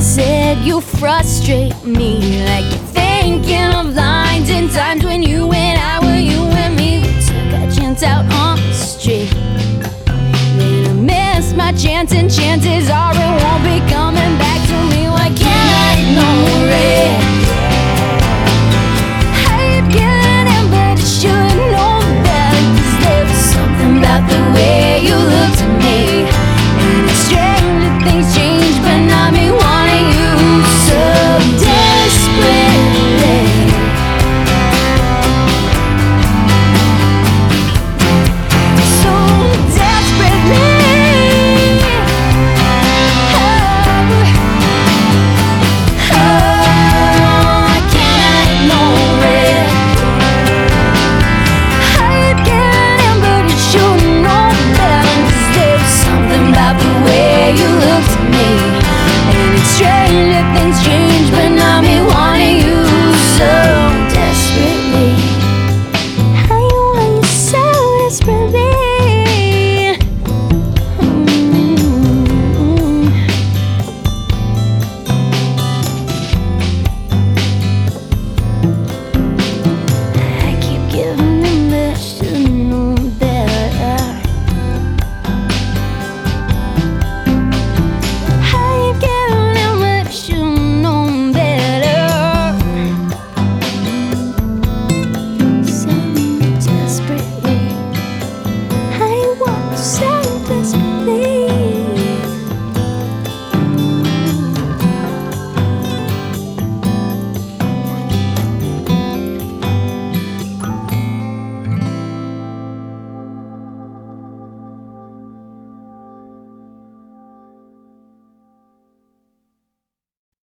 Said you frustrate me like you're thinking of lines And times when you and I were you and me. We took a chance out on the street. Then I missed my chance, and chances are it won't be coming back.